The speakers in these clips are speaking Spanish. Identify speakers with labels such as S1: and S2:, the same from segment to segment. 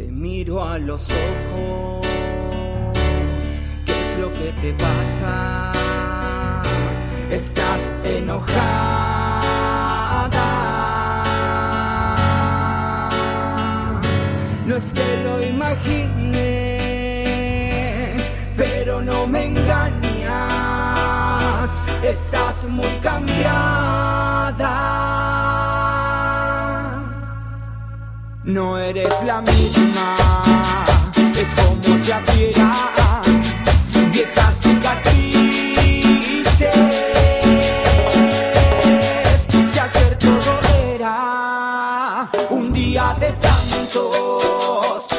S1: Te miro a los ojos, ¿qué es lo que te pasa? Estás enojada. No es que lo imagine, pero no me engañas. Estás muy cambiada. No eres la misma, es como si abriera viejas cicatrices. Si ayer todo un día de tantos,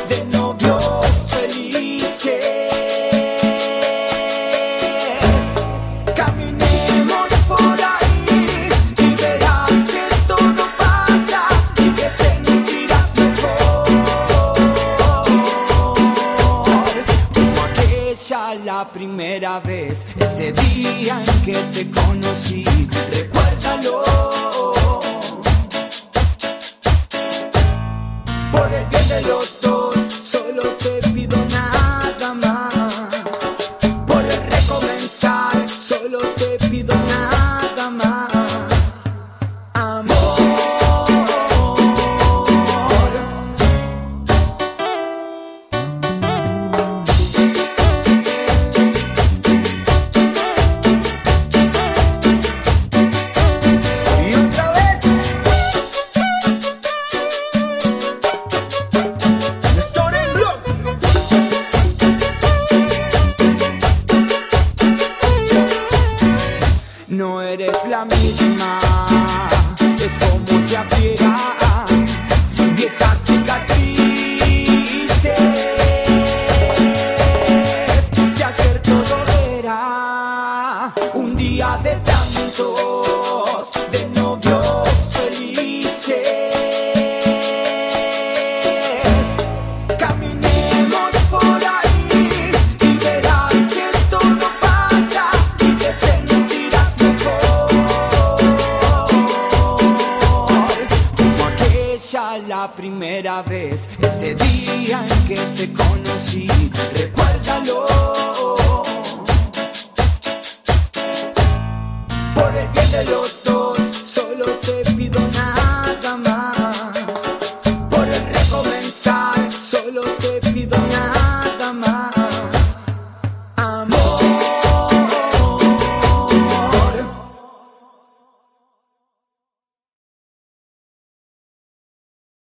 S1: la primera vez, ese día en que te conocí, recuérdalo. No eres la misma, es como si abriera viejas cicatrices. Si ayer todo era un día de tantos, aquella la primera vez, ese día en que te conocí, recuérdalo. Por el bien de los